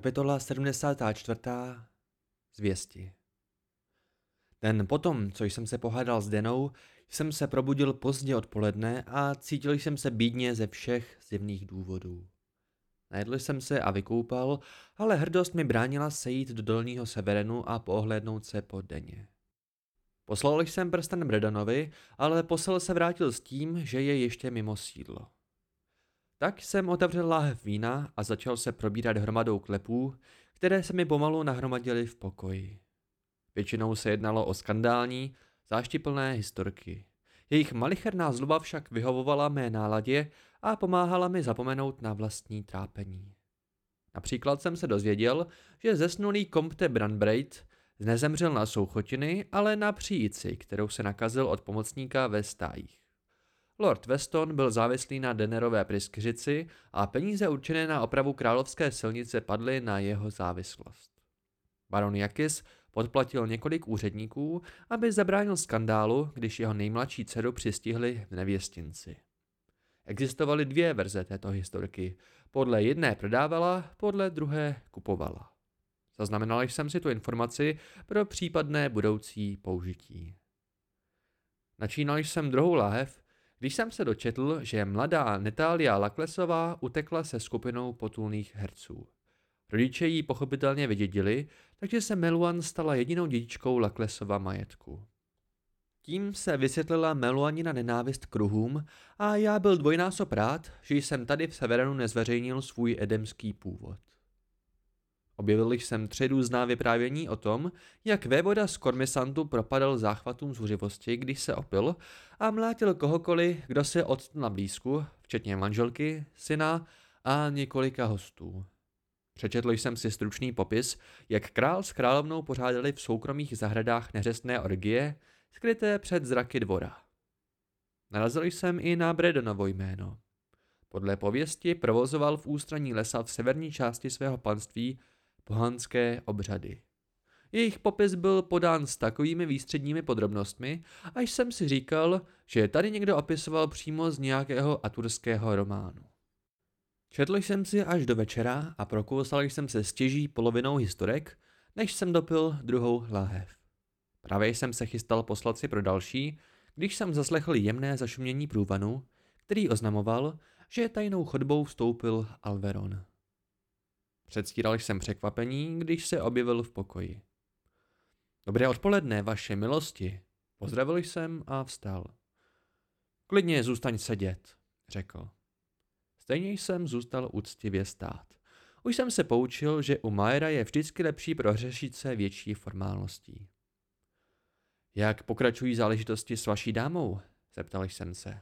Kapitola 74. Zvěsti Den potom, co jsem se pohádal s Denou, jsem se probudil pozdě odpoledne a cítil jsem se bídně ze všech zjevných důvodů. Najedl jsem se a vykoupal, ale hrdost mi bránila sejít do dolního severenu a pohlednout se po deně. Poslal jsem prsten Bredanovi, ale posel se vrátil s tím, že je ještě mimo sídlo. Tak jsem otevřel láhev vína a začal se probírat hromadou klepů, které se mi pomalu nahromadily v pokoji. Většinou se jednalo o skandální, záštiplné historky. Jejich malicherná zluba však vyhovovala mé náladě a pomáhala mi zapomenout na vlastní trápení. Například jsem se dozvěděl, že zesnulý kompte Brandbraid nezemřel na souchotiny, ale na příjici, kterou se nakazil od pomocníka ve stájích. Lord Weston byl závislý na Denerové pryskyřici a peníze určené na opravu královské silnice padly na jeho závislost. Baron Jakis podplatil několik úředníků, aby zabránil skandálu, když jeho nejmladší dceru přistihli v nevěstinci. Existovaly dvě verze této historky. Podle jedné prodávala, podle druhé kupovala. Zaznamenal jsem si tu informaci pro případné budoucí použití. Načínal jsem druhou láhev, když jsem se dočetl, že mladá Netália Laklesová utekla se skupinou potulných herců. Rodiče jí pochopitelně vydědili, takže se Meluan stala jedinou dědičkou Laklesova majetku. Tím se vysvětlila Meluanina nenávist kruhům a já byl dvojnásob rád, že jsem tady v Severanu nezveřejnil svůj edemský původ. Objevil jsem tři různá vyprávění o tom, jak vévoda z Kormisantu propadal záchvatům zuřivosti, když se opil a mlátil kohokoliv, kdo se odstl na blízku, včetně manželky, syna a několika hostů. Přečetl jsem si stručný popis, jak král s královnou pořádali v soukromých zahradách neřestné orgie, skryté před zraky dvora. Narazil jsem i na Bredonovo jméno. Podle pověsti provozoval v ústraní lesa v severní části svého panství pohanské obřady. Jejich popis byl podán s takovými výstředními podrobnostmi, až jsem si říkal, že tady někdo opisoval přímo z nějakého aturského románu. Četl jsem si až do večera a prokousal jsem se stěží polovinou historek, než jsem dopil druhou láhev. Právě jsem se chystal poslat si pro další, když jsem zaslechl jemné zašumění průvanu, který oznamoval, že tajnou chodbou vstoupil Alveron. Předstíral jsem překvapení, když se objevil v pokoji. Dobré odpoledne, vaše milosti. Pozdravil jsem a vstal. Klidně zůstaň sedět, řekl. Stejně jsem zůstal úctivě stát. Už jsem se poučil, že u Majera je vždycky lepší prohřešit se větší formálností. Jak pokračují záležitosti s vaší dámou? Zeptal jsem se.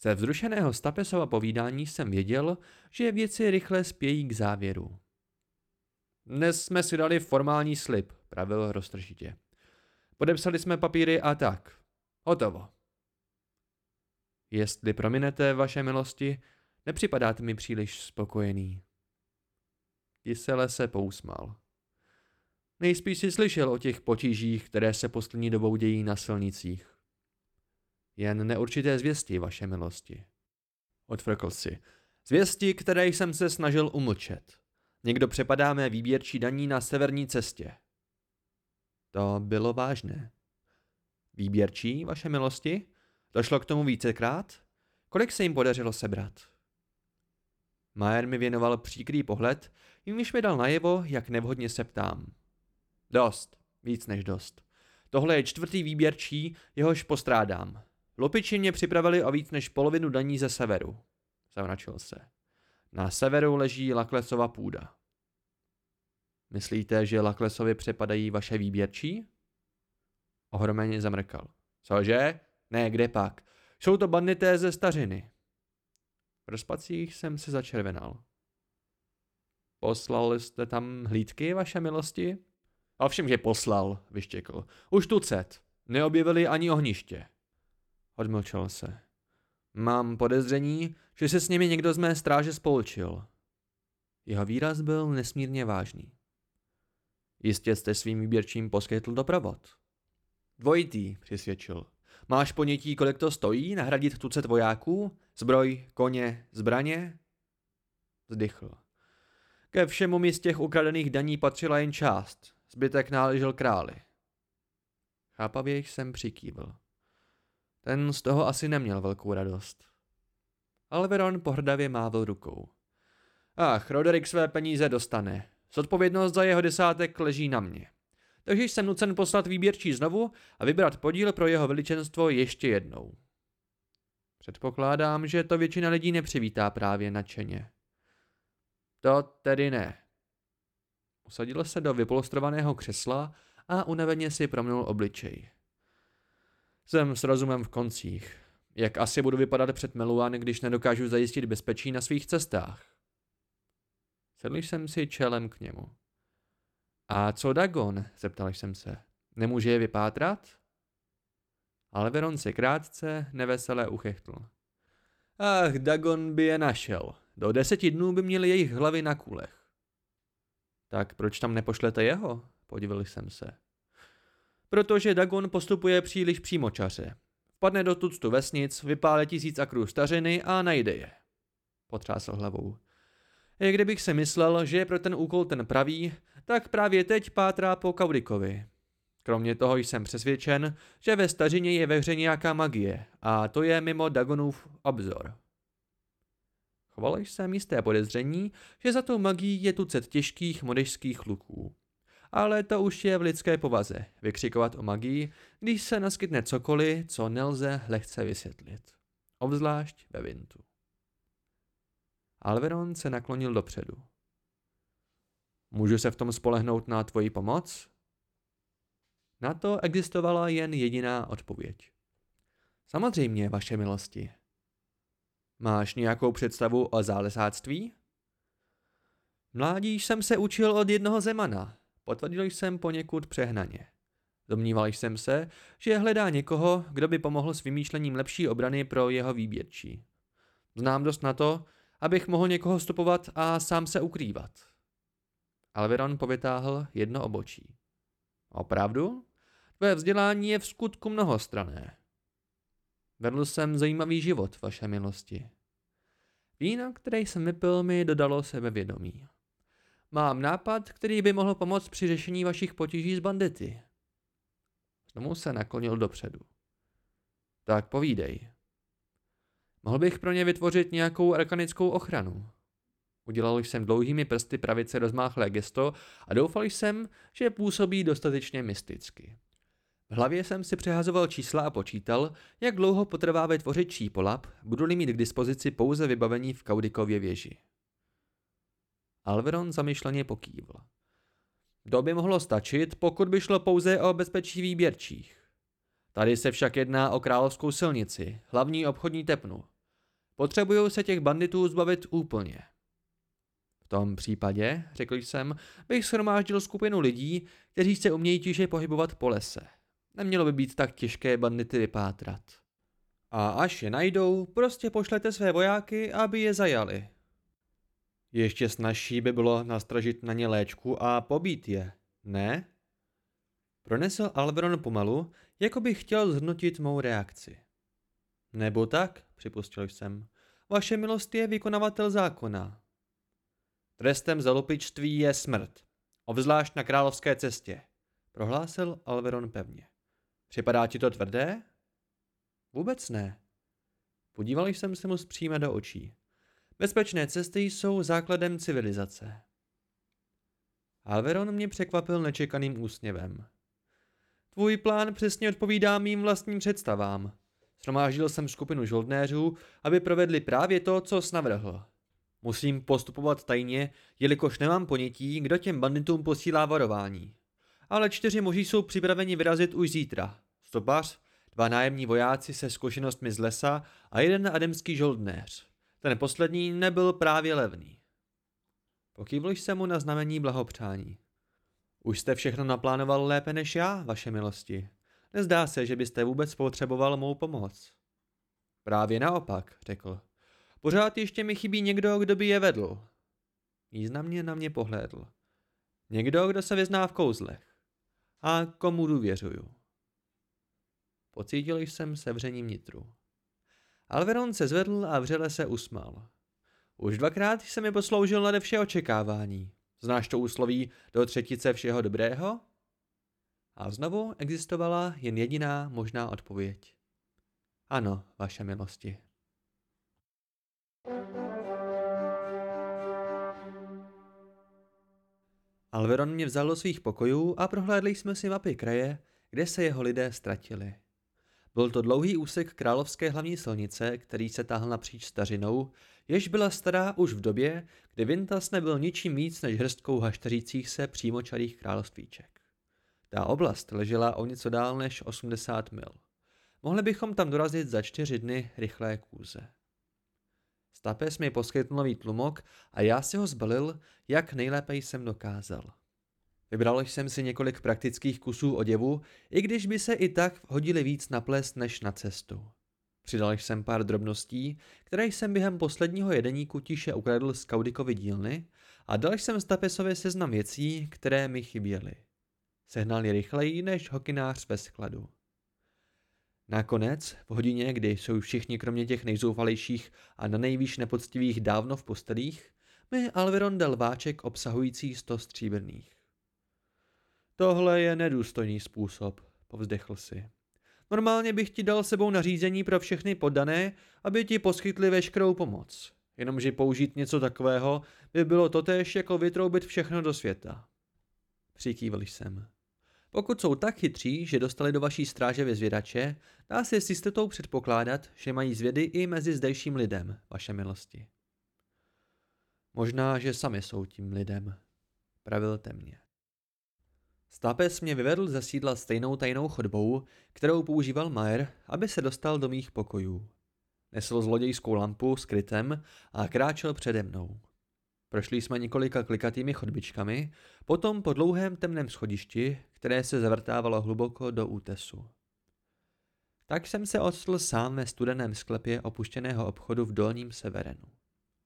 Ze vzrušeného Stapesova povídání jsem věděl, že věci rychle spějí k závěru. Dnes jsme si dali formální slib, pravil roztržitě. Podepsali jsme papíry a tak. Hotovo. Jestli prominete vaše milosti, nepřipadáte mi příliš spokojený. Kysele se pousmal. Nejspíš si slyšel o těch potížích, které se poslední dobou dějí na silnicích. Jen neurčité zvěsti, vaše milosti. Odfrkl si. Zvěsti, které jsem se snažil umlčet. Někdo přepadá mé výběrčí daní na severní cestě. To bylo vážné. Výběrčí, vaše milosti? Došlo k tomu vícekrát? Kolik se jim podařilo sebrat? Majer mi věnoval příkrý pohled, jimž mi dal najevo, jak nevhodně se ptám. Dost, víc než dost. Tohle je čtvrtý výběrčí, jehož postrádám. Lupiči mě připravili o víc než polovinu daní ze severu. Zavračil se. Na severu leží Laklesova půda. Myslíte, že Laklesovi přepadají vaše výběrčí? Ohromeně zamrkal. Cože? Ne, kde pak? Jsou to bandité ze stařiny. V rozpacích jsem se začervenal. Poslal jste tam hlídky, vaše milosti? A všem, že poslal, vyštěkl. Už tucet. Neobjevili ani ohniště. Odmlčel se. Mám podezření, že se s nimi někdo z mé stráže spolčil. Jeho výraz byl nesmírně vážný. Jistě jste svým výběrčím poskytl doprovod. Dvojitý, přisvědčil. Máš ponětí, kolik to stojí, nahradit tucet vojáků? Zbroj, koně, zbraně? Zdychl. Ke všemu mi z těch ukradených daní patřila jen část, zbytek náležel králi. Chápavě jsem přikývl. Ten z toho asi neměl velkou radost. Alveron pohrdavě mávl rukou. Ach, Roderick své peníze dostane. Zodpovědnost za jeho desátek leží na mě. Takže jsem nucen poslat výběrčí znovu a vybrat podíl pro jeho veličenstvo ještě jednou. Předpokládám, že to většina lidí nepřivítá právě nadšeně. To tedy ne. Usadil se do vypolostrovaného křesla a unaveně si promnul obličej. Jsem s rozumem v koncích. Jak asi budu vypadat před Meluan, když nedokážu zajistit bezpečí na svých cestách? Sedl jsem si čelem k němu. A co Dagon? zeptal jsem se. Nemůže je vypátrat? Ale Veron se krátce neveselé uchechtl. Ach, Dagon by je našel. Do deseti dnů by měli jejich hlavy na kůlech. Tak proč tam nepošlete jeho? Podivil jsem se. Protože Dagon postupuje příliš přímočaře. Vpadne do tuctu vesnic, vypále tisíc akrů stařiny a najde je. Potřásl hlavou. I kdybych se myslel, že je pro ten úkol ten pravý, tak právě teď pátrá po Kaudikovi. Kromě toho jsem přesvědčen, že ve stařině je ve hře nějaká magie a to je mimo Dagonův obzor. Choval jsem jisté podezření, že za tou magií je tucet těžkých modešských luků. Ale to už je v lidské povaze, vykřikovat o magii, když se naskytne cokoliv, co nelze lehce vysvětlit. Obzvlášť ve Vintu. Alveron se naklonil dopředu. Můžu se v tom spolehnout na tvoji pomoc? Na to existovala jen jediná odpověď. Samozřejmě, vaše milosti. Máš nějakou představu o zálesáctví? Mládí jsem se učil od jednoho zemana. Potvrdil jsem poněkud přehnaně. Domníval jsem se, že hledá někoho, kdo by pomohl s vymýšlením lepší obrany pro jeho výběrčí. Znám dost na to, abych mohl někoho stopovat a sám se ukrývat. Alveron povytáhl jedno obočí. Opravdu? Tvé vzdělání je v skutku mnohostrané. Vedl jsem zajímavý život, vaše milosti. Víno, které jsem vypil, mi dodalo sebevědomí. Mám nápad, který by mohl pomoct při řešení vašich potíží s bandity. Znovu se naklonil dopředu. Tak povídej. Mohl bych pro ně vytvořit nějakou arkanickou ochranu. Udělal jsem dlouhými prsty pravice rozmáchlé gesto a doufal jsem, že působí dostatečně mysticky. V hlavě jsem si přehazoval čísla a počítal, jak dlouho potrvá vytvořit čípolap, budu-li mít k dispozici pouze vybavení v Kaudikově věži. Alveron zamyšleně pokývl. To by mohlo stačit, pokud by šlo pouze o bezpečí výběrčích. Tady se však jedná o královskou silnici, hlavní obchodní tepnu. Potřebují se těch banditů zbavit úplně. V tom případě, řekl jsem, bych shromáždil skupinu lidí, kteří se umějí tiše pohybovat po lese. Nemělo by být tak těžké bandity vypátrat. A až je najdou, prostě pošlete své vojáky, aby je zajali. Ještě snažší by bylo nastražit na ně léčku a pobít je, ne? Pronesl Alveron pomalu, jako by chtěl zhodnotit mou reakci. Nebo tak, připustil jsem. Vaše milost je vykonavatel zákona. Trestem za lupičství je smrt, obzvlášť na královské cestě, prohlásil Alveron pevně. Připadá ti to tvrdé? Vůbec ne. Podíval jsem se mu zpříma do očí. Bezpečné cesty jsou základem civilizace. Alveron mě překvapil nečekaným úsměvem. Tvůj plán přesně odpovídá mým vlastním představám. Shromáždil jsem skupinu žoldnéřů, aby provedli právě to, co navrhl. Musím postupovat tajně, jelikož nemám ponětí, kdo těm banditům posílá varování. Ale čtyři muži jsou připraveni vyrazit už zítra. Stopař, dva nájemní vojáci se zkušenostmi z lesa a jeden ademský žoldnéř. Ten poslední nebyl právě levný. Pokývl jsem mu na znamení blahopřání. Už jste všechno naplánoval lépe než já, vaše milosti. Nezdá se, že byste vůbec potřeboval mou pomoc. Právě naopak, řekl. Pořád ještě mi chybí někdo, kdo by je vedl. Významně na mě pohlédl. Někdo, kdo se vyzná v kouzlech. A komu důvěřuju. Pocítil jsem sevření nitru. Alveron se zvedl a vřele se usmál. Už dvakrát jsem mi posloužil nade vše očekávání. Znáš to úsloví do třetice všeho dobrého? A znovu existovala jen jediná možná odpověď. Ano, vaše milosti. Alveron mě vzal do svých pokojů a prohlédli jsme si mapy kraje, kde se jeho lidé ztratili. Byl to dlouhý úsek královské hlavní silnice, který se táhl napříč stařinou, jež byla stará už v době, kdy Vintas nebyl ničím víc než hrstkou hašteřících se přímočarých královstvíček. Ta oblast ležela o něco dál než 80 mil. Mohli bychom tam dorazit za čtyři dny rychlé kůze. Stapes mi poskytl nový tlumok a já si ho zbalil, jak nejlépe jsem dokázal. Vybral jsem si několik praktických kusů oděvu, i když by se i tak hodili víc na ples než na cestu. Přidal jsem pár drobností, které jsem během posledního jedeníku tiše ukradl z Kaudikovy dílny a dal jsem Stapesovi seznam věcí, které mi chyběly. Sehnal je rychleji než hokinář ve skladu. Nakonec, v hodině, kdy jsou všichni kromě těch nejzoufalejších a na nejvýš nepoctivých dávno v postelích, mi Alveron dal váček obsahující sto stříbrných. Tohle je nedůstojný způsob, povzdechl si. Normálně bych ti dal sebou nařízení pro všechny poddané, aby ti poskytli veškerou pomoc. Jenomže použít něco takového by bylo totéž jako vytroubit všechno do světa. Přikývl jsem. Pokud jsou tak chytří, že dostali do vaší stráže vyzvědače, dá se s jistotou předpokládat, že mají zvědy i mezi zdejším lidem, vaše milosti. Možná, že sami jsou tím lidem, pravil temně. Stapes mě vyvedl ze sídla stejnou tajnou chodbou, kterou používal Mayer, aby se dostal do mých pokojů. Nesl zlodějskou lampu s krytem a kráčel přede mnou. Prošli jsme několika klikatými chodbičkami, potom po dlouhém temném schodišti, které se zavrtávalo hluboko do útesu. Tak jsem se odstl sám ve studeném sklepě opuštěného obchodu v dolním severenu.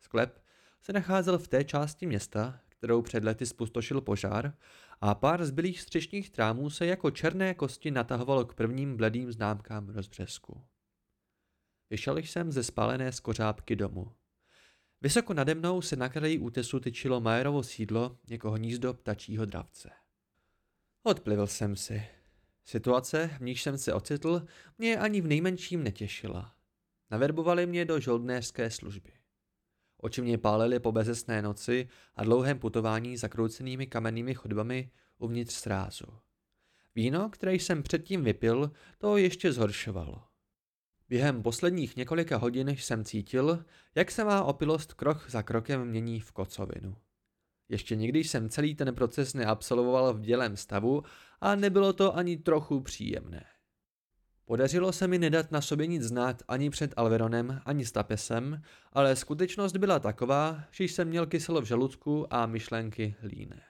Sklep se nacházel v té části města, kterou před lety spustošil požár a pár zbylých střešních trámů se jako černé kosti natahovalo k prvním bledým známkám rozbřesku. Vyšel jsem ze spálené skořápky domu. Vysoko nade mnou se na kraji útesu tyčilo Majerovo sídlo jako hnízdo ptačího dravce. Odplivil jsem si. Situace, v níž jsem se ocitl, mě ani v nejmenším netěšila. Naverbovali mě do žoldnéřské služby. Oči mě pálily po bezesné noci a dlouhém putování zakroucenými kamennými chodbami uvnitř srázu. Víno, které jsem předtím vypil, to ještě zhoršovalo. Během posledních několika hodin jsem cítil, jak se má opilost krok za krokem mění v kocovinu. Ještě nikdy jsem celý ten proces neabsolvoval v dělém stavu a nebylo to ani trochu příjemné. Podařilo se mi nedat na sobě nic znát ani před Alveronem, ani Stapesem, ale skutečnost byla taková, že jsem měl kyselo v žaludku a myšlenky líné.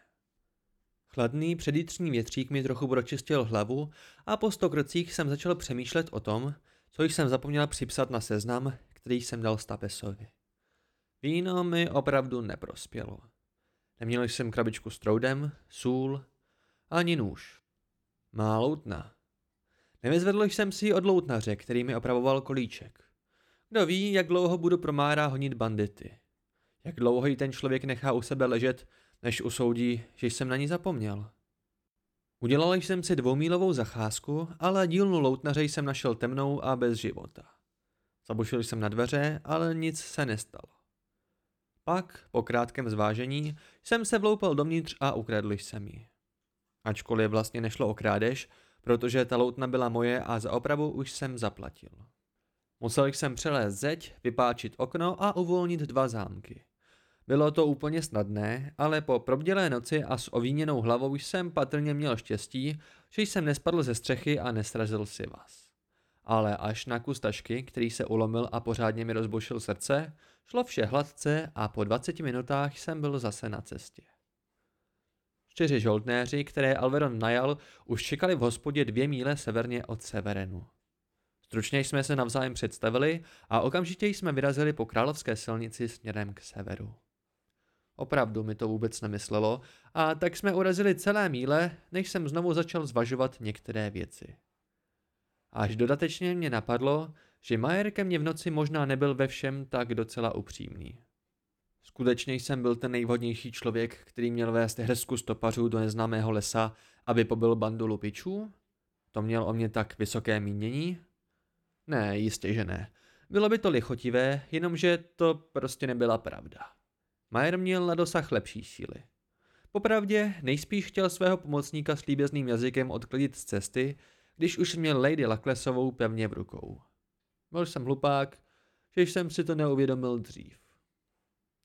Chladný předítřní větřík mi trochu pročistil hlavu a po stokrocích jsem začal přemýšlet o tom, co jsem zapomněl připsat na seznam, který jsem dal Stapesovi. Víno mi opravdu neprospělo. Neměl jsem krabičku s troudem, sůl, ani nůž. Má loutna. Nevyzvedl jsem si ji od loutnaře, který mi opravoval kolíček. Kdo ví, jak dlouho budu pro Mára honit bandity. Jak dlouho ji ten člověk nechá u sebe ležet, než usoudí, že jsem na ní zapomněl. Udělal jsem si dvoumílovou zacházku, ale dílnu loutnaře jsem našel temnou a bez života. Zabušil jsem na dveře, ale nic se nestalo. Pak, po krátkém zvážení, jsem se vloupal dovnitř a ukradl jsem ji. Ačkoliv vlastně nešlo o krádež, protože ta loutna byla moje a za opravu už jsem zaplatil. Musel jsem přelézt zeď, vypáčit okno a uvolnit dva zámky. Bylo to úplně snadné, ale po probdělé noci a s ovíněnou hlavou jsem patrně měl štěstí, že jsem nespadl ze střechy a nesrazil si vás. Ale až na kus tašky, který se ulomil a pořádně mi rozbušil srdce, šlo vše hladce a po 20 minutách jsem byl zase na cestě. Čtyři žoldnéři, které Alveron najal, už čekali v hospodě dvě míle severně od Severenu. Stručně jsme se navzájem představili a okamžitě jsme vyrazili po královské silnici směrem k severu. Opravdu mi to vůbec nemyslelo a tak jsme urazili celé míle, než jsem znovu začal zvažovat některé věci. Až dodatečně mě napadlo, že Majer ke mně v noci možná nebyl ve všem tak docela upřímný. Skutečně jsem byl ten nejvhodnější člověk, který měl vést hrsku stopařů do neznámého lesa, aby pobyl bandu lupičů? To měl o mě tak vysoké mínění? Ne, jistě, že ne. Bylo by to lichotivé, jenomže to prostě nebyla pravda. Majer měl na dosah lepší síly. Popravdě nejspíš chtěl svého pomocníka s líbezným jazykem odklidit z cesty, když už měl Lady Laklesovou pevně v rukou. Byl jsem hlupák, že jsem si to neuvědomil dřív.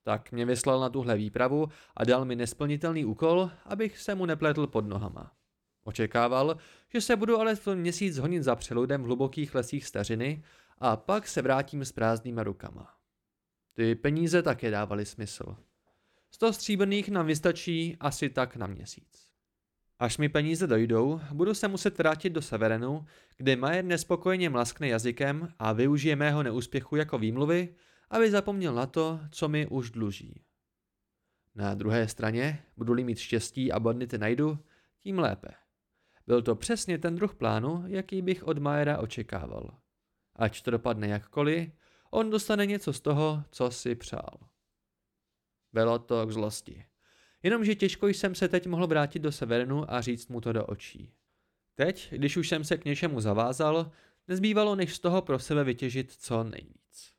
Tak mě vyslal na tuhle výpravu a dal mi nesplnitelný úkol, abych se mu nepletl pod nohama. Očekával, že se budu ale v měsíc honit za přeludem v hlubokých lesích stařiny a pak se vrátím s prázdnýma rukama. Ty peníze také dávaly smysl. Sto stříbrných nám vystačí asi tak na měsíc. Až mi peníze dojdou, budu se muset vrátit do Severenu, kde Majer nespokojeně mlaskne jazykem a využije mého neúspěchu jako výmluvy, aby zapomněl na to, co mi už dluží. Na druhé straně, budu-li mít štěstí a bandity najdu, tím lépe. Byl to přesně ten druh plánu, jaký bych od Majera očekával. Ať to dopadne jakkoliv, on dostane něco z toho, co si přál. Bylo to k zlosti. Jenomže těžko jsem se teď mohl vrátit do Severnu a říct mu to do očí. Teď, když už jsem se k něčemu zavázal, nezbývalo než z toho pro sebe vytěžit co nejvíc.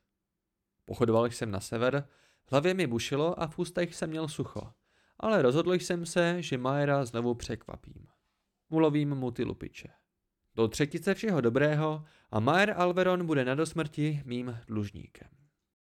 Pochodoval jsem na sever, hlavě mi bušilo a v ústech jsem měl sucho, ale rozhodl jsem se, že Majera znovu překvapím. Ulovím mu ty lupiče. Do třetice všeho dobrého a Majer Alveron bude na dosmrti mým dlužníkem.